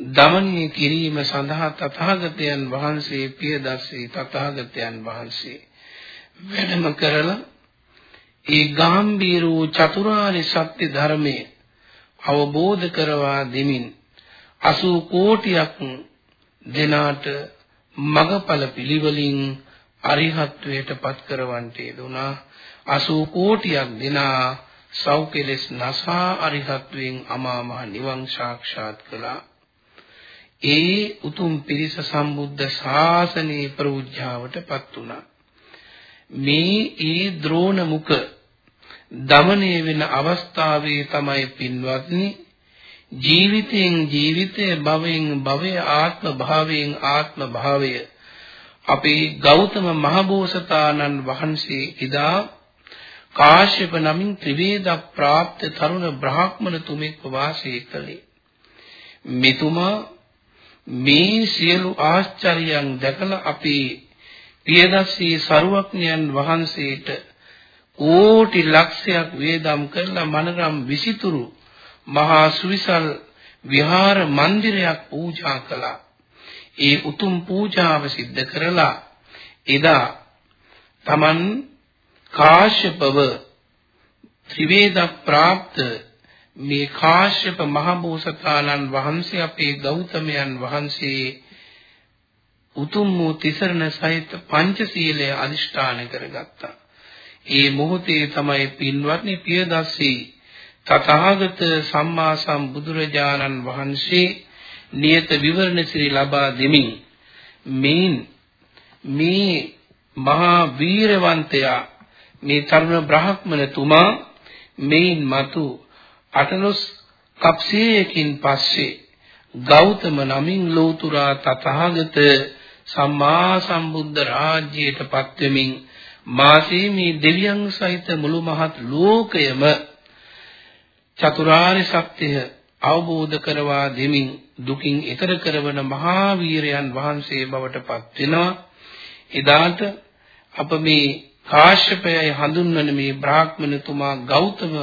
දමනය කිරීම සඳහා තථාගතයන් වහන්සේ පියදස්සී තථාගතයන් වහන්සේ වැඩම කරලා ඒ ගාම්භීර වූ චතුරාර්ය සත්‍ය ධර්මයේ අවබෝධ කරවා දෙමින් 80 කෝටියක් දෙනාට මගඵල පිළිවෙලින් අරිහත්වයට පත් කරවන්ට යෙදුනා 80 කෝටියක් දෙනා සෞඛ්‍යලෙස් නසා අරිහත්වයෙන් අමා මහ නිවන් සාක්ෂාත් කළා ඒ උතුම් පිරිස සම්බුද්ධ ශාසනයේ ප්‍රෞජ්‍යාවටපත් වුණා. මේ ඒ ද්‍රෝණ මුඛ දමණය වෙන අවස්ථාවේ තමයි පින්වත්නි ජීවිතයෙන් ජීවිතය භවයෙන් භවය ආත්ම භාවයෙන් ආත්ම භාවය. අපේ ගෞතම මහබෝසතාණන් වහන්සේ ඉදා කාශ්‍යප නමින් ත්‍රිවේද ප්‍රාප්ත තරුණ බ්‍රාහ්මණ තුමෙක් වාසය කළේ. මෙතුමා මේ සියලු ආශ්චර්යයන් දැකලා අපි පියදස්සී සරුවක්ඥයන් වහන්සේට කෝටි ලක්ෂයක් වේදම් කරලා මනරම් විසිතුරු මහා සුවිසල් විහාර මන්දිරයක් පූජා කළා. ඒ උතුම් පූජාව සිද්ධ කරලා එදා තමන් කාශ්‍යපව ත්‍රිවේද ප්‍රාප්ත මේ කාශ්‍යප මහ බෝසතාණන් වහන්සේ අපේ ගෞතමයන් වහන්සේ උතුම් වූ තිසරණ සහිත පංචශීලය අදිෂ්ඨාන කරගත්තා. ඒ මොහොතේ තමයි පින්වත්නි පියදස්සී තථාගත සම්මා සම්බුදුරජාණන් වහන්සේ නියත විවරණ ශ්‍රී ලබා දෙමින් මේන් මේ මහා වීරවන්තයා මේ තරුණ බ්‍රාහ්මණ තුමා මේන් මතු අටලොස් කප්සියකින් පස්සේ ගෞතම නමින් ලෝතුරා තථාගත සම්මා සම්බුද්ධ රාජ්‍යයට පත්වෙමින් මාසේ මේ දෙවියන් සහිත මුළු මහත් ලෝකයම චතුරාර්ය සත්‍යය අවබෝධ කරවා දෙමින් දුකින් ඈතර කරවන මහා වීරයන් වහන්සේ බවට පත් වෙනවා එදාට අප මේ කාශ්‍යපයයි හඳුන්වන මේ බ්‍රාහ්මණතුමා ගෞතම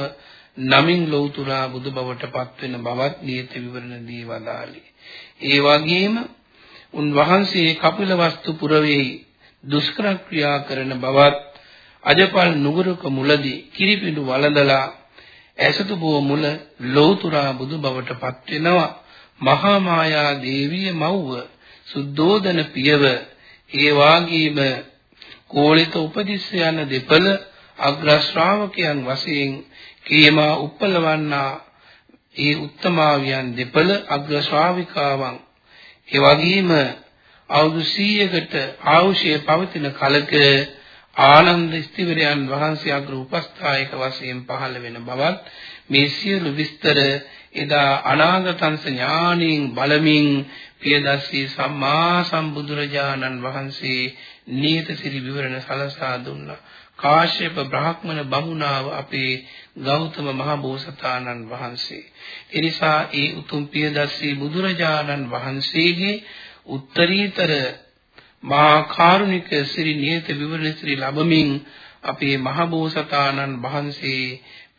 නමින් ලෞතුරා බුදු බවට පත්වෙන බවත් නියත විවරණ දී වදාළේ. ඒ වගේම උන්වහන්සේ කපිලවස්තු පුරවේ දුෂ්කර ක්‍රියා කරන බවත් අජපල් නුගරක මුලදී කිරිපිඬු වළඳලා ඇසතු බෝ මුල ලෞතුරා බුදු බවට පත් වෙනවා. මහා මායා දේවිය මව්ව සුද්ධෝදන පියව ඒ වාගේම කෝලිත උපදිස්ස යන දෙපළ අග්‍ර ශ්‍රාවකයන් වශයෙන් කීමා උප්පලවන්නා ඒ උත්තමාවියන් දෙපළ අග්‍ර ශ්‍රාවිකාවන් ඒ වගේම අවුරුදු 100කට ආයුෂය පවතින කලක ආනන්ද ස්තිවරයන් වහන්සේ අග්‍ර උපස්ථායක වශයෙන් පහළ වෙන බවත් මේ සියලු විස්තර එදා අනාගතංස ඥාණයෙන් බලමින් පියදස්සී සම්මා සම්බුදුරජාණන් වහන්සේ නියත සිරි විවරණ සලසා දුන්නා. කාශ්‍යප බ්‍රාහ්මණ බමුණාව අපේ ගෞතම මහ බෝසතාණන් වහන්සේ. එනිසා ඒ උතුම් පියදස්සී බුදුරජාණන් වහන්සේගේ උත්තරීතර මහා කාරුණික ශ්‍රී නියත විවරණ ශ්‍රී ලැබමින් අපේ මහ බෝසතාණන් වහන්සේ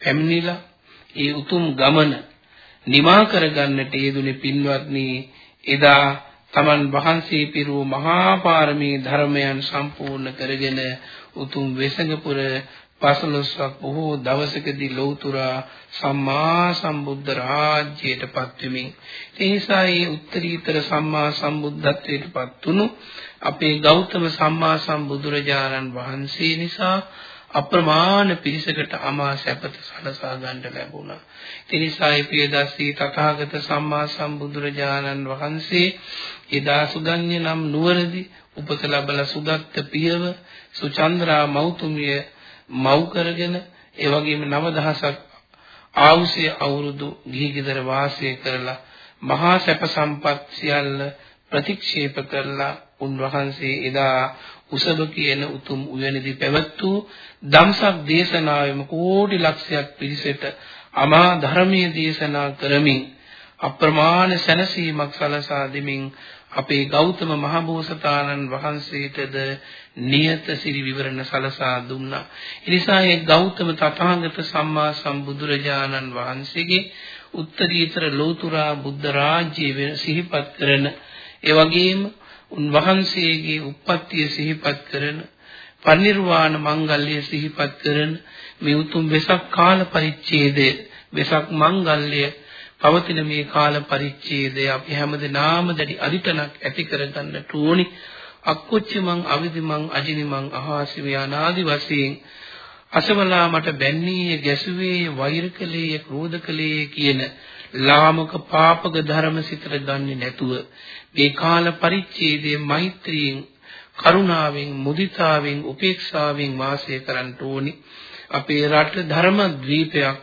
පැමිණිලා ඒ උතුම් ගමන නිමා කරගන්නට යෙදුනේ පින්වත්නි එදා තමන් වහන්සේ පිරූ මහා පාරමී ධර්මයන් සම්පූර්ණ කරගෙන උතුම් වෙසඟපුර පසළොස්වක් බොහෝ දවසකදී ලෞතුරා සම්මා සම්බුද්ධ රාජ්‍යයට පත්වෙමින් ඒ නිසා මේ උත්තරීතර සම්මා සම්බුද්ධත්වයට පත්තුණු අපේ ගෞතම සම්මා සම්බුදුරජාණන් වහන්සේ නිසා අප්‍රමාණ පිරිසකට අමා සැපත සලසා ගන්න ලැබුණා. ඒ නිසායි පියදස්සී තථාගත සම්මා සම්බුදුරජාණන් වහන්සේ එදා සුගන්‍ය නම් නුවරදී උපත ලැබලා සුදත්ත පියව සුචන්ද්‍රා මෞතුමිය මව් කරගෙන ඒ වගේම 9000ක් ආයුෂය අවුරුදු ගිහිගෙදර වාසය කරලා මහා සැප සම්පත් සියල්ල ප්‍රතික්ෂේප කරලා උන්වහන්සේ එදා උසබ කියන උතුම් උයනදී පැවැත් වූ ධම්සක් දේශනාවෙම කෝටි ලක්ෂයක් පිරිසට අමා ධර්මයේ දේශනා කරමින් අප්‍රමාණ සැනසීමක් සලසා දෙමින් අපේ ගෞතම මහබෝසතාණන් වහන්සේටද නියත සිරි විවරණ සලසා දුන්නා. එනිසා ඒ ගෞතම තථාගත සම්මා සම්බුදුරජාණන් වහන්සේගේ උත්තරීතර ලෝතුරා බුද්ධ රාජ්‍යය සිහිපත් කරන ඒ වගේම උන්වහන්සේගේ උප්පත්තිය සිහිපත් කරන පරිනිර්වාණ මංගල්‍ය සිහිපත් කරන මේ උතුම් වෙසක් කාල පරිච්ඡේදය වෙසක් මංගල්‍ය පවතින මේ කාල පරිච්ඡේදය අපි හැමදෙනාම දැඩි අදිටනක් ඇති කරගන්නට ඕනි. අක්කොච්ච මං අවිදි මං අජිනි මං අහාසි ව්‍යානාදි වශයෙන් අසවලා මට බැන්නීය ගැසුවේ වෛරකලයේ ක්‍රෝධකලයේ කියන ලාමක පාපක ධර්ම සිතට ගන්නේ නැතුව මේ කාල පරිච්ඡේදයේ මෛත්‍රියෙන් කරුණාවෙන් මුදිතාවෙන් උපේක්ෂාවෙන් වාසය කරන්න ඕනි. අපේ රට ධර්ම ද්වීපයක්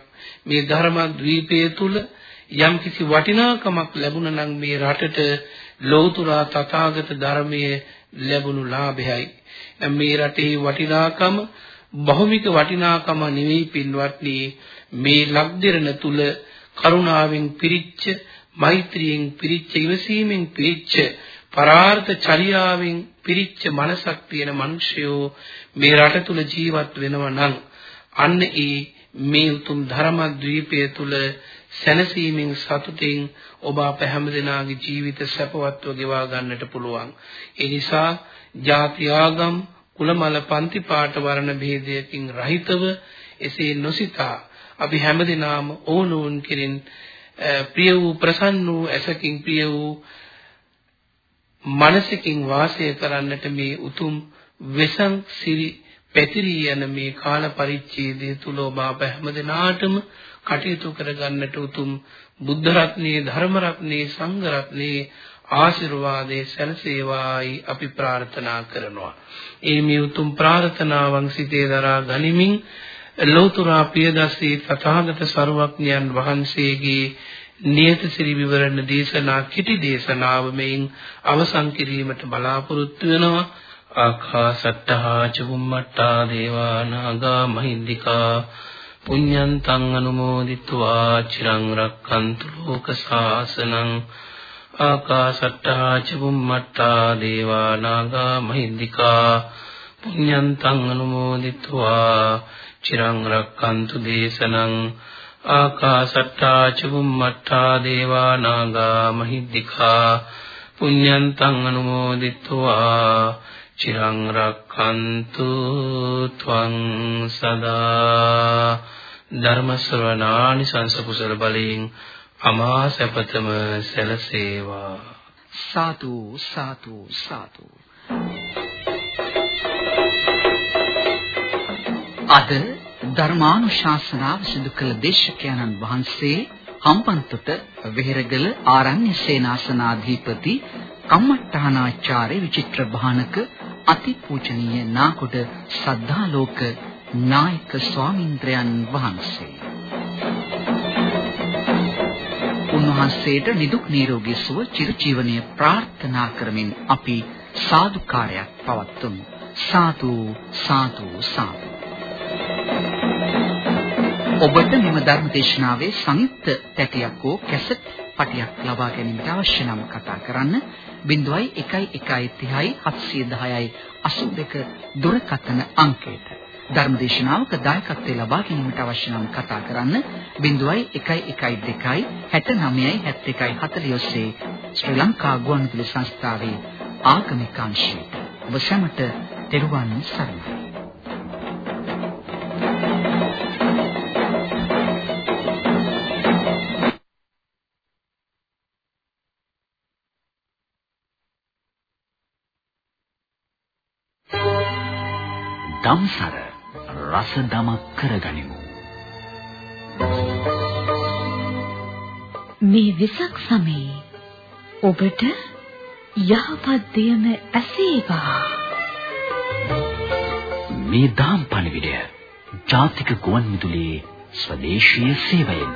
මේ ධර්ම ද්වීපය තුල යම් කිසි වටිනාකමක් ලැබුණා නම් මේ රටට ලෞතුරා තථාගත ධර්මයේ ලැබුණු ලාභයයි. මේ රටේ වටිනාකම බහුමික වටිනාකම නෙවෙයි පින්වත්නි මේ ලක්දිරණ තුල කරුණාවෙන් පිරිච්ච මෛත්‍රියෙන් පිරිච්ච ඉවසීමෙන් පිරිච්ච පරාර්ථ චර්යාවෙන් පිරිච්ච මනසක් තියෙන මිනිසයෝ මේ රට තුල ජීවත් වෙනවා නම් අන්න ඒ මේ උතුම් ධර්මද්වීපය තුල සැනසීමෙන් සතුටින් ඔබ අප හැමදෙනාගේ ජීවිත සැපවත්ව ගෙවා ගන්නට පුළුවන්. ඒ නිසා ಜಾති ආගම් කුලමල පන්ති පාට වර්ණ භේදයකින් රහිතව එසේ නොසිතා අපි හැමදෙනාම ඕනෝන් කෙරෙන් ප්‍රිය වූ ප්‍රසන්න වූ ඇසකින් ප්‍රිය වූ මනසකින් වාසය කරන්නට මේ උතුම් වෙසං සිරි පැතිරී යන මේ කාල පරිච්ඡේදය තුල ඔබ අප හැමදෙනාටම කටයුතු කරගන්නට උතුම් බුද්ධ රත්නයේ ධර්ම රත්නයේ සංඝ රත්නයේ ආශිර්වාදයේ සැලසේවායි අපි ප්‍රාර්ථනා කරනවා. ඒ මේ උතුම් ප්‍රාර්ථනාවන් සිතේ දරා ගනිමින් ලෝතුරා පියදස්සී තථාගත සරුවක්ඥයන් වහන්සේගේ නියත ශ්‍රී විවරණ දේශනා කිටි දේශනාව මෙයින් අවසන් කිරීමට බලාපොරොත්තු වෙනවා. ආකාසට්ටහා චුම්මට්ටා දේවා නාග මහින්దికා පුඤ්ඤන්තං අනුමෝදිत्वा චිරං රක්ඛන්තු ලෝක සාසනං ආකාශට්ටා චුම්මට්ටා දේවා නාග මහිද්దికා පුඤ්ඤන්තං අනුමෝදිत्वा චිරං රක්ඛන්තු දේශනං ආකාශට්ටා චුම්මට්ටා දේවා නාග මහිද්దికා පුඤ්ඤන්තං අනුමෝදිत्वा චිරං රක්ඛන්තු ත්වං සදා ධර්ම ශ්‍රවණානි සංස කුසල බලයෙන් අමා සැපතම සැලසේවා. සාතු සාතු සාතු අද ධර්මානුශාසනාව සිදු කළ දේශකයන්න් වහන්සේ හම්බන්තොට වෙහෙරගල ආරණ්‍ය සේනාසනාධිපති කම්මට්ටහනාචාර්ය විචිත්‍ර භානක අතිපූජනීය නාකොඩ සද්ධාලෝක නායක ස්වාමින්ද්‍රයන් වහන්සේ වහන්සේට නිදුක් නිරෝගී සුව චිරජීවනයේ ප්‍රාර්ථනා කරමින් අපි සාදුකාරයක් පවත්වමු. සාදු සාදු සාදු. ඔබට මෙම ධර්ම දේශනාවේ සංයුක්ත තැටියක් හෝ කැසට් පටියක් ලබා ගැනීමට අවශ්‍ය නම් කතා කරන්න 011130 710යි 82 දුරකථන අංකයට ධර්මදේශනාවක දායකත්වයේ ලබා ගැනීමට අවශ්‍ය නම් කතා කරන්න 0112 69 71 40 ඔස්සේ ශ්‍රී ලංකා ගුවන්විදුලි සංස්ථාවේ ආගමික අංශයට ඔබ සැමට තෙරුවන් සරණයි. දම්සර රස දමක් කරගනිමු. මේ විසක් සමයේ ඔබට යහපත් දෙයම ඇසේවා. මේ දාම් පණිවිඩය ජාතික ගුවන්විදුලියේ ස්වදේශීය සේවයෙන්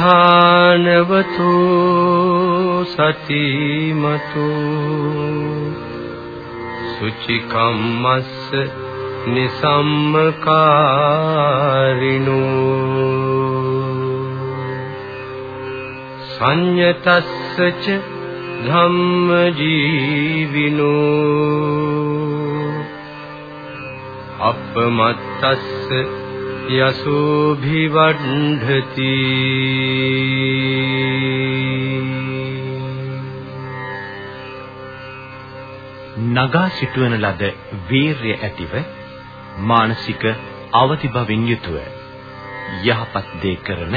උත්ථානවතු සතිමතු සුචිකම්මස්ස නිසම්මකාරිනෝ සංයතස්සච ධම්මජීවිනෝ අපමත්තස්ස යසෝභිවණ්ඩති නගා සිටුවන ලද වීරය ඇතිව මානසික අවදි බවින් යුතුව යහපත් දේ කරන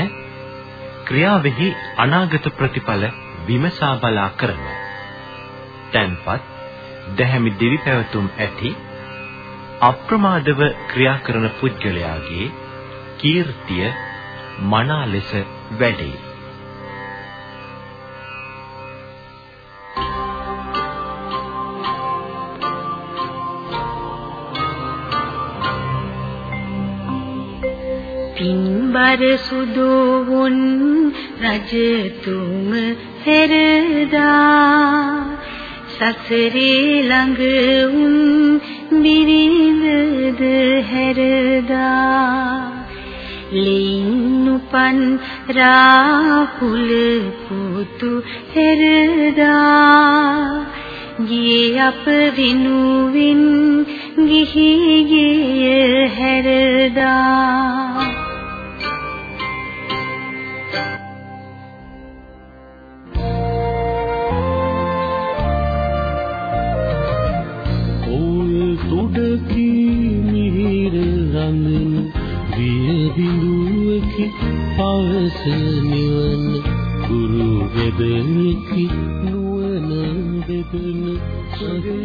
ක්‍රියාවෙහි අනාගත ප්‍රතිඵල විමසා බලා කරන තන්පත් දැහැමි දිවි පැවතුම් ඇති අප්‍රමාදව ක්‍රියා කරන පුද්ගලයාගේ කීර්තිය මනා ලෙස වැඩේ. පින්බර සුදෝවුන් රජතුම පෙරදා සසරේ ළඟ උන් බිරිඳද හැරදා ලින්නුපන් රාහුල පුතු හැරදා ගියේ අප විනුවින් ගිහි ගිය හැරදා. නිවන කුරු වෙදෙකි නුවණ බෙදෙන සදේශීය සේ